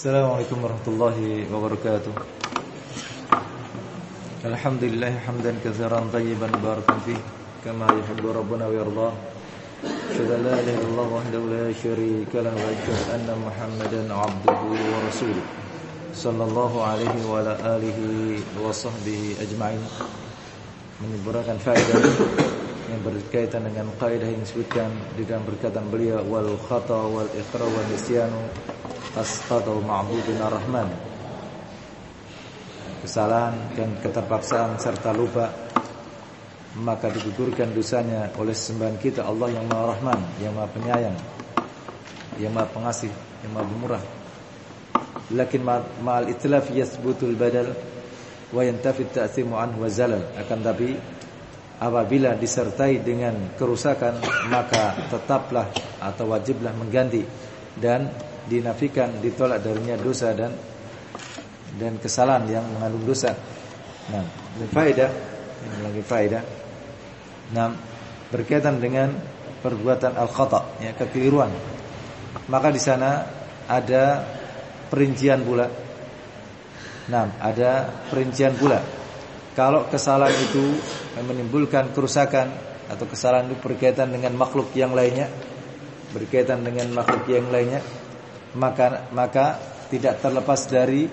Assalamualaikum warahmatullahi wabarakatuh Alhamdulillah hamdan katsiran tayyiban barakan fih kama yuhibbu rabbuna wa yarda Asyhadu an la ilaha illallah wahdahu la syarika lahu wa asyhadu anna Muhammadan 'abduhu wa rasuluh sallallahu alaihi wa ala alihi wa sahbihi ajma'in menyebutkan faedah yang berkaitan dengan kaidah yang disebutkan di dalam perkataan beliau wal khata wal iqra wal nisyanu asqatu ma'budina rahman kesalahan dan keterpaksaan serta lupa maka digugurkan dosanya oleh sembahan kita Allah yang Maha Rahman, yang Maha Penyayang, yang Maha Pengasih, yang Maha Pemurah. Lakin ma'al itlaf yasbutul badal wa yantafi at-ta'thimu anhu wa zalal. Akan tapi apabila disertai dengan kerusakan maka tetaplah atau wajiblah mengganti dan dinafikan ditolak darinya dosa dan dan kesalahan yang mengandung dosa. Nah, faedah ini lagi faedah. Nah, berkaitan dengan perbuatan al-khata, ya, kekeliruan. Maka di sana ada perincian pula. Nah, ada perincian pula. Kalau kesalahan itu menimbulkan kerusakan atau kesalahan itu berkaitan dengan makhluk yang lainnya, berkaitan dengan makhluk yang lainnya, maka maka tidak terlepas dari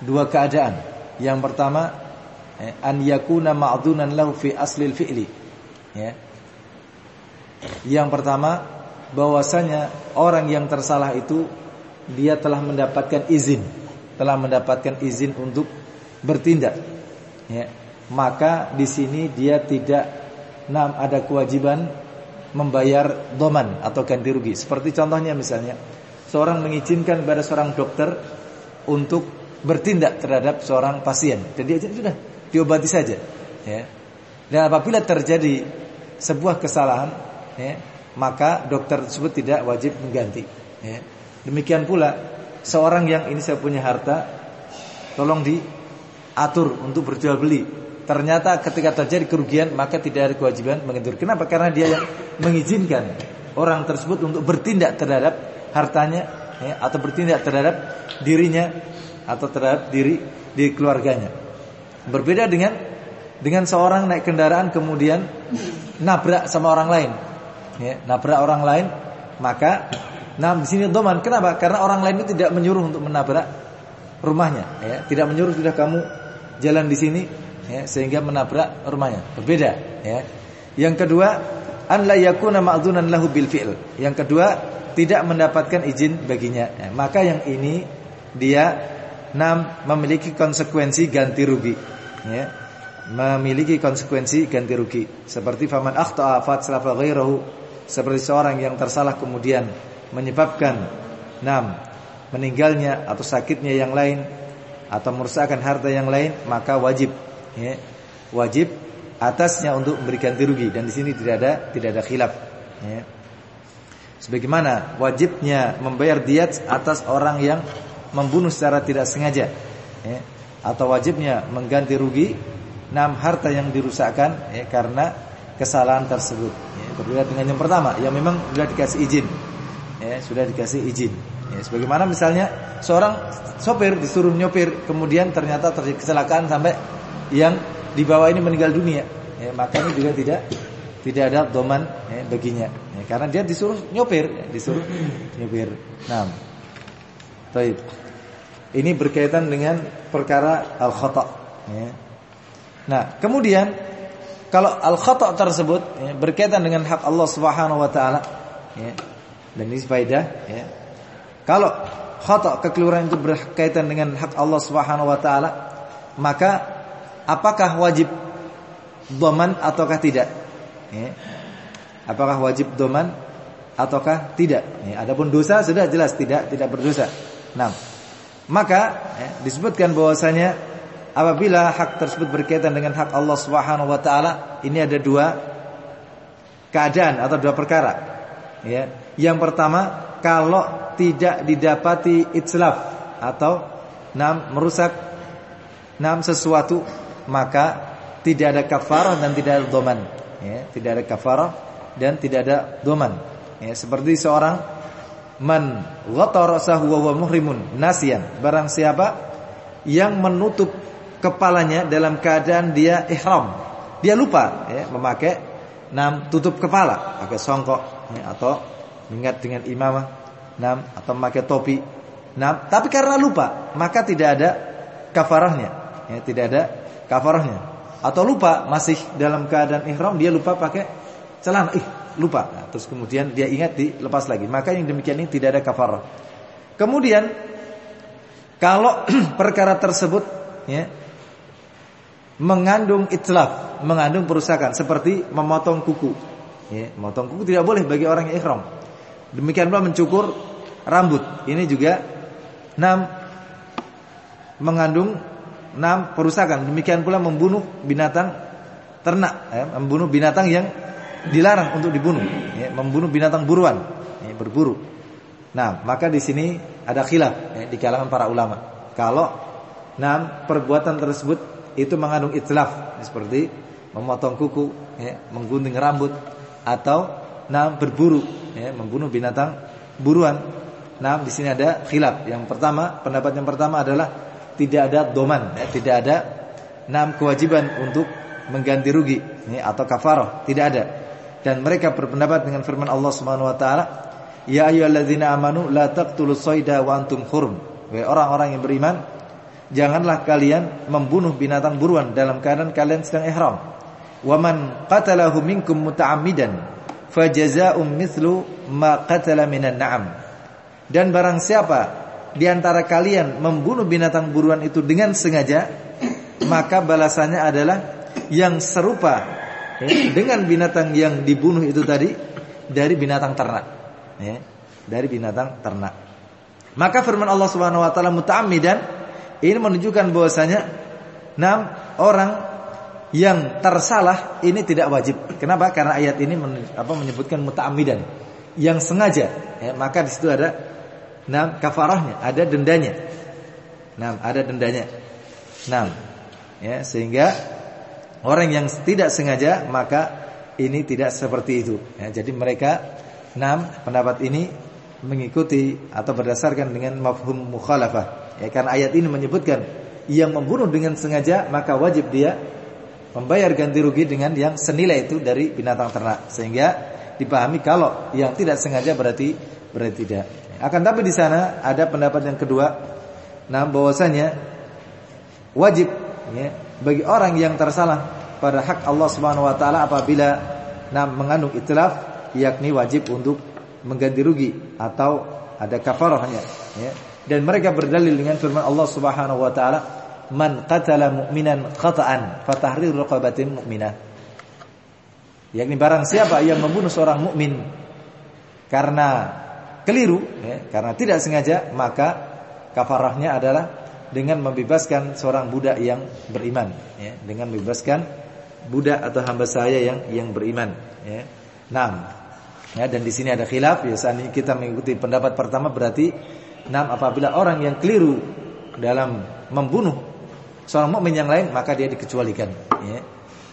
dua keadaan. Yang pertama, an yakuna ma'dunan lahu fi aslil fi'li. Ya. Yang pertama, bahwasanya orang yang tersalah itu dia telah mendapatkan izin, telah mendapatkan izin untuk bertindak. Ya. Maka di sini dia tidak nam ada kewajiban membayar doman atau ganti rugi. Seperti contohnya misalnya seorang mengizinkan kepada seorang dokter untuk bertindak terhadap seorang pasien. Jadi aja sudah diobati saja. Ya. Dan apabila terjadi sebuah kesalahan, ya, maka dokter tersebut tidak wajib mengganti. Ya. Demikian pula seorang yang ini saya punya harta, tolong diatur untuk berjual beli. Ternyata ketika terjadi kerugian maka tidak ada kewajiban mengatur. Kenapa? Karena dia yang mengizinkan orang tersebut untuk bertindak terhadap hartanya ya, atau bertindak terhadap dirinya atau terhadap diri di keluarganya. Berbeda dengan dengan seorang naik kendaraan kemudian nabrak sama orang lain. Ya, nabrak orang lain, maka nah di sini doman. Kenapa? Karena orang lain itu tidak menyuruh untuk menabrak rumahnya, ya. Tidak menyuruh sudah kamu jalan di sini, ya, sehingga menabrak rumahnya. Berbeda, ya. Yang kedua, an la yakuna ma'dzunan lahu bil fi'l. Yang kedua, tidak mendapatkan izin baginya. Ya, maka yang ini dia Nam memiliki konsekuensi ganti rugi. Ya. Memiliki konsekuensi ganti rugi. Seperti faman akhta'a fatsalafa ghairahu. Seperti seorang yang tersalah kemudian menyebabkan nam meninggalnya atau sakitnya yang lain atau merusakkan harta yang lain, maka wajib ya. Wajib atasnya untuk memberi ganti rugi dan di sini tidak ada tidak ada khilaf. Ya. Sebagaimana wajibnya membayar diat atas orang yang membunuh secara tidak sengaja. Ya, atau wajibnya mengganti rugi enam harta yang dirusakkan ya, karena kesalahan tersebut. Ya, berbeda dengan yang pertama yang memang sudah dikasih izin. Ya, sudah dikasih izin. Ya, sebagaimana misalnya seorang sopir disuruh nyopir kemudian ternyata terjadi kecelakaan sampai yang di bawah ini meninggal dunia ya, maka ini juga tidak tidak ada doman ya, baginya ya, karena dia disuruh nyopir ya, disuruh nyopir nah Taib. Ini berkaitan dengan perkara al-khata. Ya. Nah, kemudian kalau al-khata tersebut ya, berkaitan dengan hak Allah Subhanahu wa taala, ya. Dan ini faedah, ya. Kalau khata kekeliruan itu berkaitan dengan hak Allah Subhanahu wa taala, maka apakah wajib doman ataukah tidak? Ya. Apakah wajib doman ataukah tidak? Ya. Adapun dosa sudah jelas tidak tidak berdosa. Nah, maka ya, disebutkan bahwasanya apabila hak tersebut berkaitan dengan hak Allah Subhanahu wa taala, ini ada dua keadaan atau dua perkara. Ya. Yang pertama, kalau tidak didapati itslaf atau nam merusak nam sesuatu, maka tidak ada kafarah dan tidak ada doman. Ya, tidak ada kafarah dan tidak ada doman. Ya, seperti seorang man huwa muhrimun nasian. Barang siapa yang menutup kepalanya dalam keadaan dia ihram. Dia lupa ya, memakai nam tutup kepala, pakai songkok ya, atau ingat dengan imamah, nam atau memakai topi. Nam, tapi karena lupa, maka tidak ada kafarahnya. Ya, tidak ada kafarahnya. Atau lupa masih dalam keadaan ihram dia lupa pakai celana. Ih, lupa. Nah, terus kemudian dia ingat dilepas lagi. Maka yang demikian ini tidak ada kafarah. Kemudian kalau perkara tersebut ya mengandung itlaf, mengandung perusakan seperti memotong kuku. Ya, memotong kuku tidak boleh bagi orang yang ihram. Demikian pula mencukur rambut. Ini juga enam mengandung enam perusakan. Demikian pula membunuh binatang ternak, ya, membunuh binatang yang dilarang untuk dibunuh, ya, membunuh binatang buruan, ya, berburu. Nah, maka di sini ada khilaf ya, di kalangan para ulama. Kalau enam perbuatan tersebut itu mengandung itlaf, ya, seperti memotong kuku, ya, menggunting rambut, atau enam berburu, ya, membunuh binatang buruan. Nah, di sini ada khilaf. Yang pertama, pendapat yang pertama adalah tidak ada doman, ya, tidak ada enam kewajiban untuk mengganti rugi ya, atau kafarah, tidak ada dan mereka berpendapat dengan firman Allah Subhanahu wa taala, "Ya ayyuhalladzina amanu la taqtulus sayda wa antum hurum." Wahai orang-orang yang beriman, janganlah kalian membunuh binatang buruan dalam keadaan kalian sedang ihram. Wa man qatalahu minkum muta'ammidan fajaza'un mithlu ma qatala minan na'am. Dan barang siapa di antara kalian membunuh binatang buruan itu dengan sengaja, maka balasannya adalah yang serupa dengan binatang yang dibunuh itu tadi dari binatang ternak ya, dari binatang ternak maka firman Allah Subhanahu wa taala muta'ammidan ini menunjukkan bahwasanya enam orang yang tersalah ini tidak wajib. Kenapa? Karena ayat ini men, apa menyebutkan muta'ammidan yang sengaja. Ya, maka di situ ada enam kafarahnya, ada dendanya. Nah, ada dendanya. Nah, ya sehingga Orang yang tidak sengaja maka ini tidak seperti itu. Ya, jadi mereka enam pendapat ini mengikuti atau berdasarkan dengan mafhum mukhalafah. Ya, karena ayat ini menyebutkan yang membunuh dengan sengaja maka wajib dia membayar ganti rugi dengan yang senilai itu dari binatang ternak. Sehingga dipahami kalau yang tidak sengaja berarti berarti tidak. Akan tapi di sana ada pendapat yang kedua, nah bahwasanya wajib ya, bagi orang yang tersalah pada hak Allah Subhanahu wa taala apabila nah, mengandung itilaf yakni wajib untuk mengganti rugi atau ada kafarahnya ya. Dan mereka berdalil dengan firman Allah Subhanahu wa taala man qatala mu'minan khata'an fatahriru raqabatin mu'minah. Yakni barang siapa yang membunuh seorang mukmin karena keliru ya, karena tidak sengaja maka kafarahnya adalah dengan membebaskan seorang budak yang beriman ya dengan membebaskan budak atau hamba saya yang yang beriman ya. Enam ya dan di sini ada khilaf ya kita mengikuti pendapat pertama berarti enam apabila orang yang keliru dalam membunuh seorang mukmin yang lain maka dia dikecualikan ya.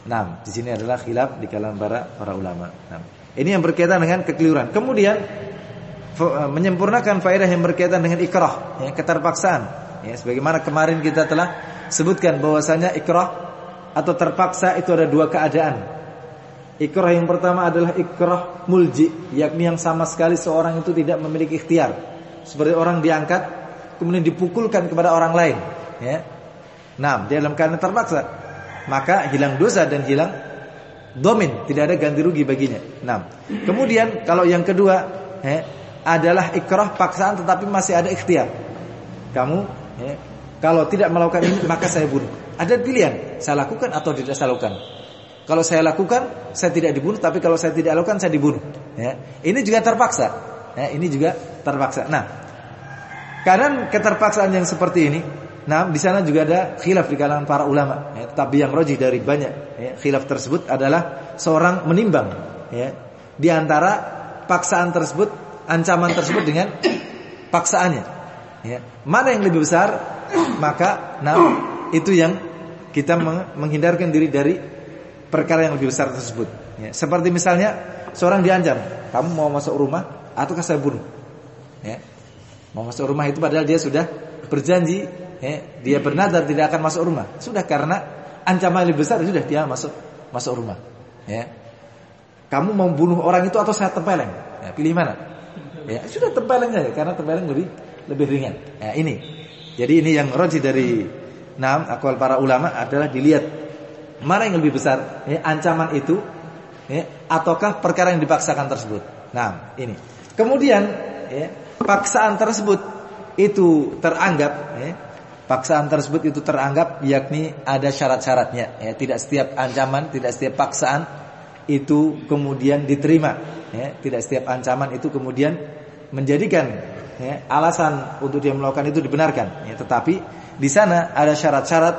Enam di sini adalah khilaf di kalangan para para ulama. Enam ini yang berkaitan dengan kekeliruan. Kemudian menyempurnakan faedah yang berkaitan dengan ikrah ya keterpaksaan Ya, sebagaimana kemarin kita telah sebutkan bahwasanya ikrah atau terpaksa itu ada dua keadaan. Ikrah yang pertama adalah ikrah mulji, yakni yang sama sekali seorang itu tidak memiliki ikhtiar. Seperti orang diangkat kemudian dipukulkan kepada orang lain, ya. Nah, di dalam keadaan terpaksa, maka hilang dosa dan hilang domin, tidak ada ganti rugi baginya. Nah, kemudian kalau yang kedua, ya, adalah ikrah paksaan tetapi masih ada ikhtiar. Kamu Ya. Kalau tidak melakukan ini maka saya bunuh. Ada pilihan, saya lakukan atau tidak saya lakukan. Kalau saya lakukan, saya tidak dibunuh, tapi kalau saya tidak lakukan, saya dibunuh. Ya. Ini juga terpaksa. Ya, ini juga terpaksa. Nah, karena keterpaksaan yang seperti ini, nah di sana juga ada khilaf di kalangan para ulama. Ya, tapi yang rojih dari banyak ya, khilaf tersebut adalah seorang menimbang. Ya, di antara paksaan tersebut, ancaman tersebut dengan paksaannya. Ya. Mana yang lebih besar? Maka nah itu yang kita menghindarkan diri dari perkara yang lebih besar tersebut. Ya. Seperti misalnya seorang diancam, kamu mau masuk rumah ataukah saya bunuh? ya. Mau masuk rumah itu padahal dia sudah berjanji, ya, dia bernadar tidak akan masuk rumah. Sudah karena ancaman lebih besar sudah dia masuk masuk rumah. Ya. Kamu mau bunuh orang itu atau saya tempeleng? Ya, pilih mana? Ya, sudah tempeleng aja karena tempeleng lebih lebih ringan. Ya, ini. Jadi ini yang roji dari enam akwal para ulama adalah dilihat mana yang lebih besar, ya, ancaman itu ya, ataukah perkara yang dipaksakan tersebut. Nah, ini. Kemudian ya, paksaan tersebut itu teranggap ya, paksaan tersebut itu teranggap yakni ada syarat-syaratnya ya, tidak setiap ancaman, tidak setiap paksaan itu kemudian diterima ya, tidak setiap ancaman itu kemudian menjadikan ya, alasan untuk dia melakukan itu dibenarkan ya, tetapi di sana ada syarat-syarat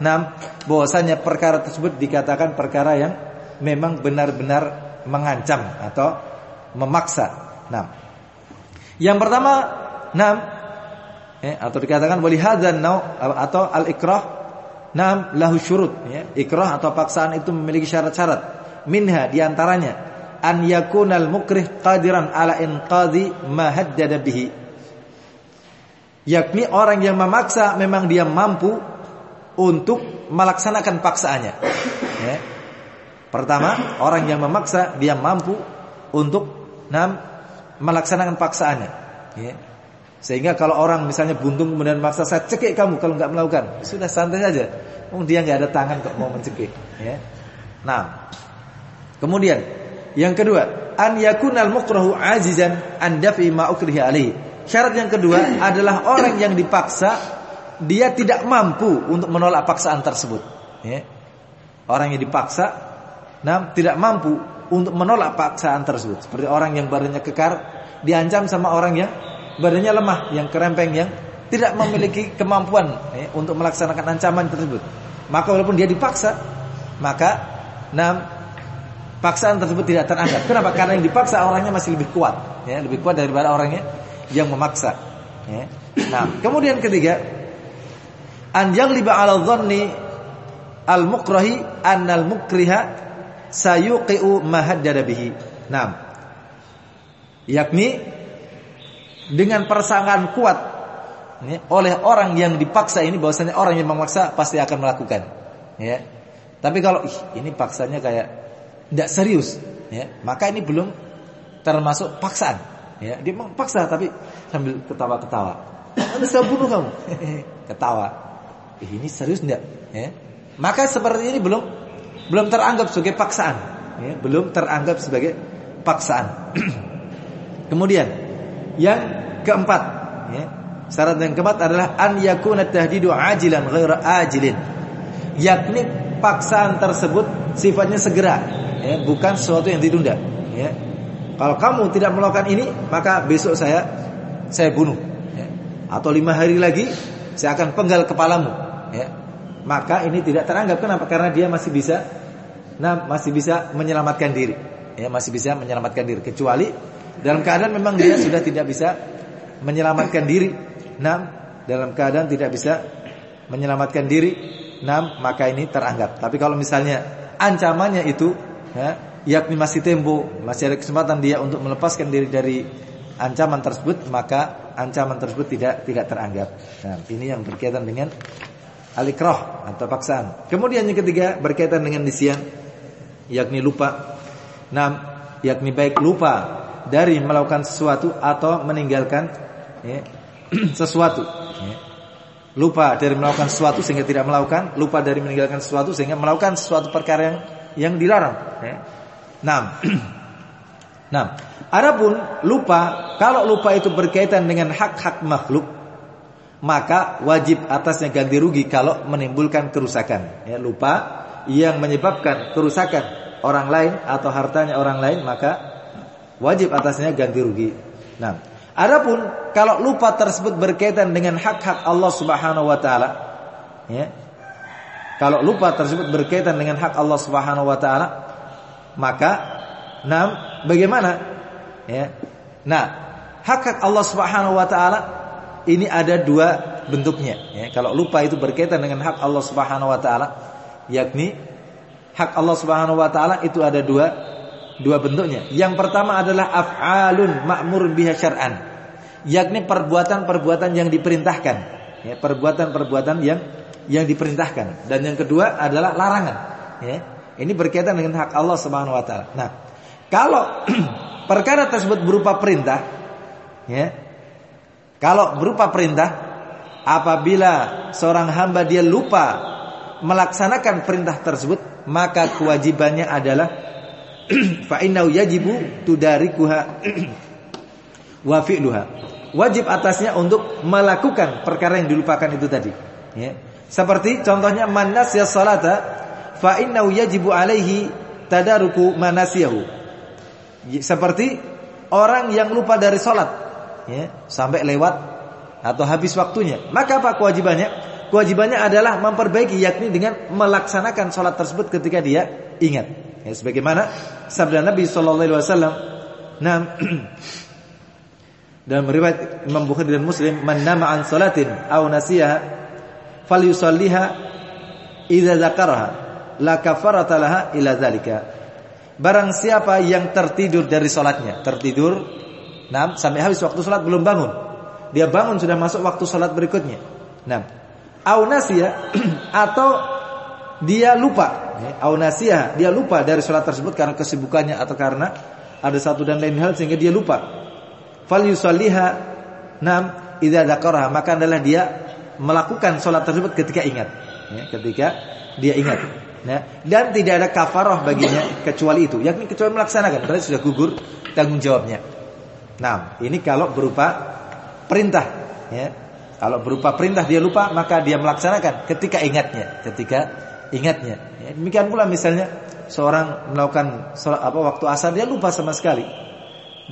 enam bahwasanya perkara tersebut dikatakan perkara yang memang benar-benar mengancam atau memaksa. Nah, yang pertama, enam ya, atau dikatakan wali hadzan nau atau al ikrah enam lahu syurut ya. Ikrah atau paksaan itu memiliki syarat-syarat. Minha di antaranya an yakunal mukrih qadiran ala inqadhi ma haddada bihi. Yakni orang yang memaksa memang dia mampu untuk melaksanakan paksaannya. Ya. Pertama, orang yang memaksa dia mampu untuk nam melaksanakan paksaannya. Ya. Sehingga kalau orang misalnya buntung kemudian maksa saya cekik kamu kalau nggak melakukan, sudah santai saja. Oh, dia nggak ada tangan kok mau mencekik. Ya. Nah, kemudian yang kedua, an yakunal mukrahu azizan an daf'i ma ukrihi alaihi. Syarat yang kedua adalah orang yang dipaksa dia tidak mampu untuk menolak paksaan tersebut. Ya. Orang yang dipaksa, nah, tidak mampu untuk menolak paksaan tersebut. Seperti orang yang badannya kekar diancam sama orang yang badannya lemah, yang kerempeng, yang tidak memiliki kemampuan ya, untuk melaksanakan ancaman tersebut. Maka walaupun dia dipaksa, maka nah, paksaan tersebut tidak teranggap. Kenapa? Karena yang dipaksa orangnya masih lebih kuat, ya, lebih kuat daripada orangnya yang memaksa. Ya. Nah, kemudian ketiga, an yaghliba 'ala dhanni al-mukrahi an al-mukriha sayuqi'u ma haddada bihi. Nah, yakni dengan persangkaan kuat ya, oleh orang yang dipaksa ini bahwasanya orang yang memaksa pasti akan melakukan. Ya. Tapi kalau ih, ini paksanya kayak tidak serius, ya, maka ini belum termasuk paksaan. Ya, dia paksa tapi sambil ketawa-ketawa. Anda saya bunuh kamu. Ketawa. Eh, ini serius enggak? Ya. Maka seperti ini belum belum teranggap sebagai paksaan. Ya, belum teranggap sebagai paksaan. Kemudian yang keempat, ya, syarat yang keempat adalah an yakuna tahdidu ajilan ghaira ajilin. Yakni paksaan tersebut sifatnya segera, ya, bukan sesuatu yang ditunda. Ya. Kalau kamu tidak melakukan ini, maka besok saya saya bunuh. Ya. Atau lima hari lagi saya akan penggal kepalamu. Ya. Maka ini tidak teranggap kenapa? Karena dia masih bisa, nah masih bisa menyelamatkan diri. Ya, masih bisa menyelamatkan diri. Kecuali dalam keadaan memang dia sudah tidak bisa menyelamatkan diri. Nah, dalam keadaan tidak bisa menyelamatkan diri, nah maka ini teranggap. Tapi kalau misalnya ancamannya itu, ya, yakni masih tempo, masih ada kesempatan dia untuk melepaskan diri dari ancaman tersebut, maka ancaman tersebut tidak tidak teranggap. Nah, ini yang berkaitan dengan alikrah atau paksaan. Kemudian yang ketiga berkaitan dengan nisyan, yakni lupa. Nah, yakni baik lupa dari melakukan sesuatu atau meninggalkan ya, sesuatu. Ya. Lupa dari melakukan sesuatu sehingga tidak melakukan, lupa dari meninggalkan sesuatu sehingga melakukan sesuatu perkara yang yang dilarang. Nah, nah, adapun lupa, kalau lupa itu berkaitan dengan hak-hak makhluk, maka wajib atasnya ganti rugi kalau menimbulkan kerusakan. Ya, lupa yang menyebabkan kerusakan orang lain atau hartanya orang lain, maka wajib atasnya ganti rugi. Nah, adapun kalau lupa tersebut berkaitan dengan hak-hak Allah Subhanahu wa taala, ya. Kalau lupa tersebut berkaitan dengan hak Allah Subhanahu wa taala, maka nah bagaimana? Ya. Nah hak hak Allah Subhanahu wa taala ini ada dua bentuknya. Ya. Kalau lupa itu berkaitan dengan hak Allah Subhanahu wa taala yakni hak Allah Subhanahu wa taala itu ada dua dua bentuknya. Yang pertama adalah af'alun ma'murun biha syar'an yakni perbuatan-perbuatan yang diperintahkan, ya, perbuatan-perbuatan yang yang diperintahkan. Dan yang kedua adalah larangan, ya. Ini berkaitan dengan hak Allah Subhanahu wa taala. Nah, kalau perkara tersebut berupa perintah, ya. Kalau berupa perintah, apabila seorang hamba dia lupa melaksanakan perintah tersebut, maka kewajibannya adalah fa innahu yajibu tudarikuha wa fi'luha. Wajib atasnya untuk melakukan perkara yang dilupakan itu tadi, ya. Seperti contohnya manas ya salata fa innahu yajibu alaihi tadaruku manasiyahu. Seperti orang yang lupa dari salat ya, sampai lewat atau habis waktunya. Maka apa kewajibannya? Kewajibannya adalah memperbaiki yakni dengan melaksanakan salat tersebut ketika dia ingat. Ya, sebagaimana sabda Nabi sallallahu alaihi wasallam, "Nam dalam riwayat Imam Bukhari dan Muslim, "Man nama an salatin aw falyusalliha idza dzakaraha la kafarata laha ila dzalika." Barang siapa yang tertidur dari salatnya, tertidur nah, sampai habis waktu salat belum bangun. Dia bangun sudah masuk waktu salat berikutnya. Nah, au nasiya atau dia lupa, ya, au nasiya, dia lupa dari salat tersebut karena kesibukannya atau karena ada satu dan lain hal sehingga dia lupa. Fal yusalliha nam idza dzakaraha, maka adalah dia melakukan salat tersebut ketika ingat, ya, ketika dia ingat. Nah, dan tidak ada kafarah baginya kecuali itu, yakni kecuali melaksanakan berarti sudah gugur tanggung jawabnya. Nah, ini kalau berupa perintah, ya. Kalau berupa perintah dia lupa, maka dia melaksanakan ketika ingatnya, ketika ingatnya. Ya, demikian pula misalnya seorang melakukan sholat apa waktu asar dia lupa sama sekali.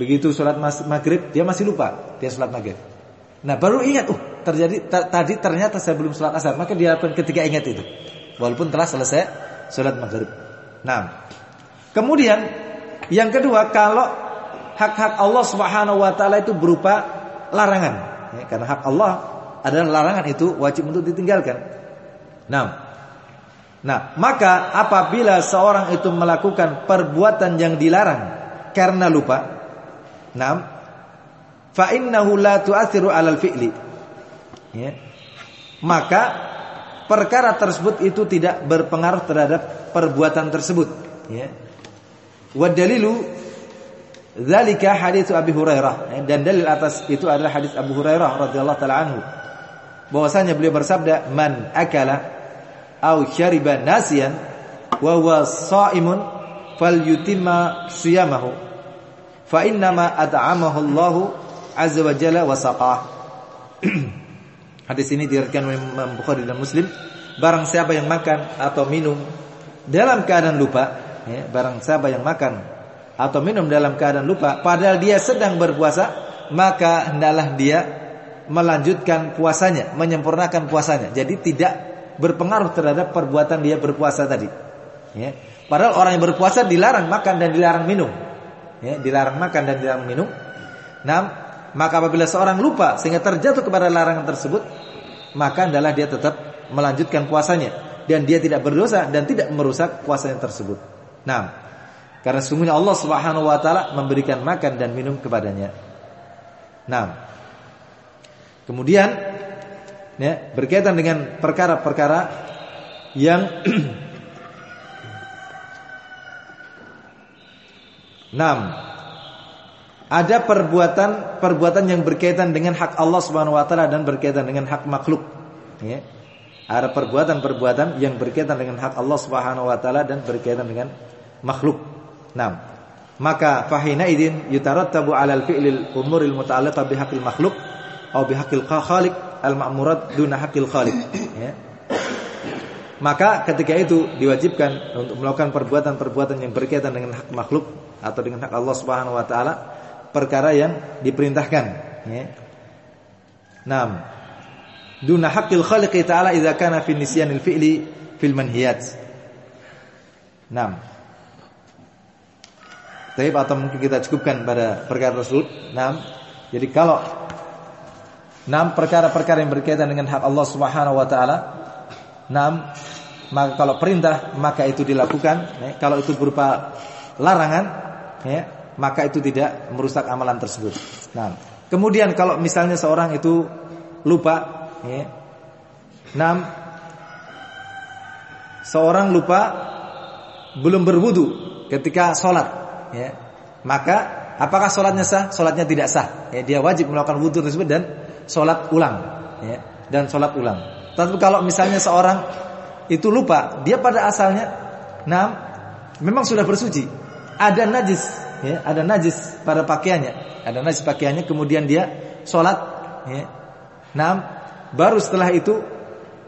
Begitu sholat maghrib dia masih lupa dia sholat maghrib. Nah baru ingat, uh terjadi tadi ternyata saya belum sholat asar, maka dia ketika ingat itu walaupun telah selesai sholat maghrib. Nah, kemudian yang kedua kalau hak-hak Allah Subhanahu Wa Taala itu berupa larangan, ya, karena hak Allah adalah larangan itu wajib untuk ditinggalkan. Nah, nah maka apabila seorang itu melakukan perbuatan yang dilarang karena lupa, nah, fa innahu la tu'athiru 'alal fi'li. Ya. Maka perkara tersebut itu tidak berpengaruh terhadap perbuatan tersebut ya wa dalilu dzalika hadits Abi Hurairah ya. dan dalil atas itu adalah hadis Abu Hurairah radhiyallahu taala anhu bahwasanya beliau bersabda man akala au syariba nasiyan wa huwa shaimun falyutimma siyamahu fa innama at'amahu Allahu azza wa jalla wa saqah Hadis ini diriwayatkan oleh Imam Bukhari dan Muslim. Barang siapa yang makan atau minum dalam keadaan lupa, ya, barang siapa yang makan atau minum dalam keadaan lupa, padahal dia sedang berpuasa, maka hendaklah dia melanjutkan puasanya, menyempurnakan puasanya. Jadi tidak berpengaruh terhadap perbuatan dia berpuasa tadi. Ya. Padahal orang yang berpuasa dilarang makan dan dilarang minum. Ya, dilarang makan dan dilarang minum. Nah, maka apabila seorang lupa sehingga terjatuh kepada larangan tersebut, maka adalah dia tetap melanjutkan puasanya dan dia tidak berdosa dan tidak merusak puasanya tersebut. Nah, karena sungguhnya Allah Subhanahu wa taala memberikan makan dan minum kepadanya. Nah, kemudian ya, berkaitan dengan perkara-perkara yang Enam ada perbuatan-perbuatan yang berkaitan dengan hak Allah Subhanahu wa taala dan berkaitan dengan hak makhluk. Ya. Ada perbuatan-perbuatan yang berkaitan dengan hak Allah Subhanahu wa taala dan berkaitan dengan makhluk. Nah, maka fahina idin yutarattabu 'alal fi'lil umuril muta'alliqah bihaqqil makhluk atau bihaqqil khaliq al-ma'murat duna haqqil khaliq. Ya. Maka ketika itu diwajibkan untuk melakukan perbuatan-perbuatan yang berkaitan dengan hak makhluk atau dengan hak Allah Subhanahu wa taala perkara yang diperintahkan ya. Naam. Duna haqqil khaliqi ta'ala idza kana fi nisyanil fi'li fil manhiyat. Naam. Tapi atau mungkin kita cukupkan pada perkara tersebut. Naam. Jadi kalau enam perkara-perkara yang berkaitan dengan hak Allah Subhanahu wa taala, enam maka kalau perintah maka itu dilakukan, ya. kalau itu berupa larangan, ya, maka itu tidak merusak amalan tersebut. Nah, Kemudian kalau misalnya seorang itu lupa, ya. Enam, seorang lupa belum berwudu ketika sholat, ya. Maka apakah sholatnya sah? Sholatnya tidak sah. Ya, dia wajib melakukan wudu tersebut dan sholat ulang, ya. Dan sholat ulang. Tapi kalau misalnya seorang itu lupa, dia pada asalnya, enam, memang sudah bersuci, ada najis, ya, ada najis pada pakaiannya, ada najis pakaiannya, kemudian dia sholat, ya, enam, baru setelah itu,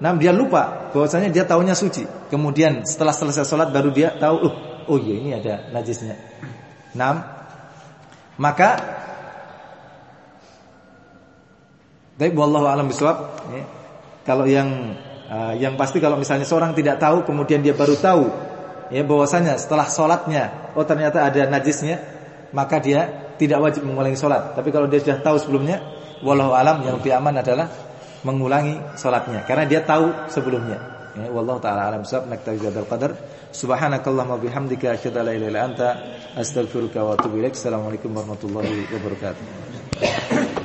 enam dia lupa bahwasanya dia tahunya suci, kemudian setelah selesai sholat baru dia tahu, oh, oh iya ini ada najisnya, enam, maka, tapi wallahu alam bisawab, ya, kalau yang uh, yang pasti kalau misalnya seorang tidak tahu kemudian dia baru tahu ya bahwasanya setelah sholatnya oh ternyata ada najisnya maka dia tidak wajib mengulangi sholat. Tapi kalau dia sudah tahu sebelumnya wallahu alam yang lebih aman adalah mengulangi sholatnya. Karena dia tahu sebelumnya. Ya wallahu taala alam. Sab naktabi hadzal qadar. Subhanakallahumma bihamdika asyhadu an la anta astaghfiruka wa atubu ilaik. Assalamualaikum warahmatullahi wabarakatuh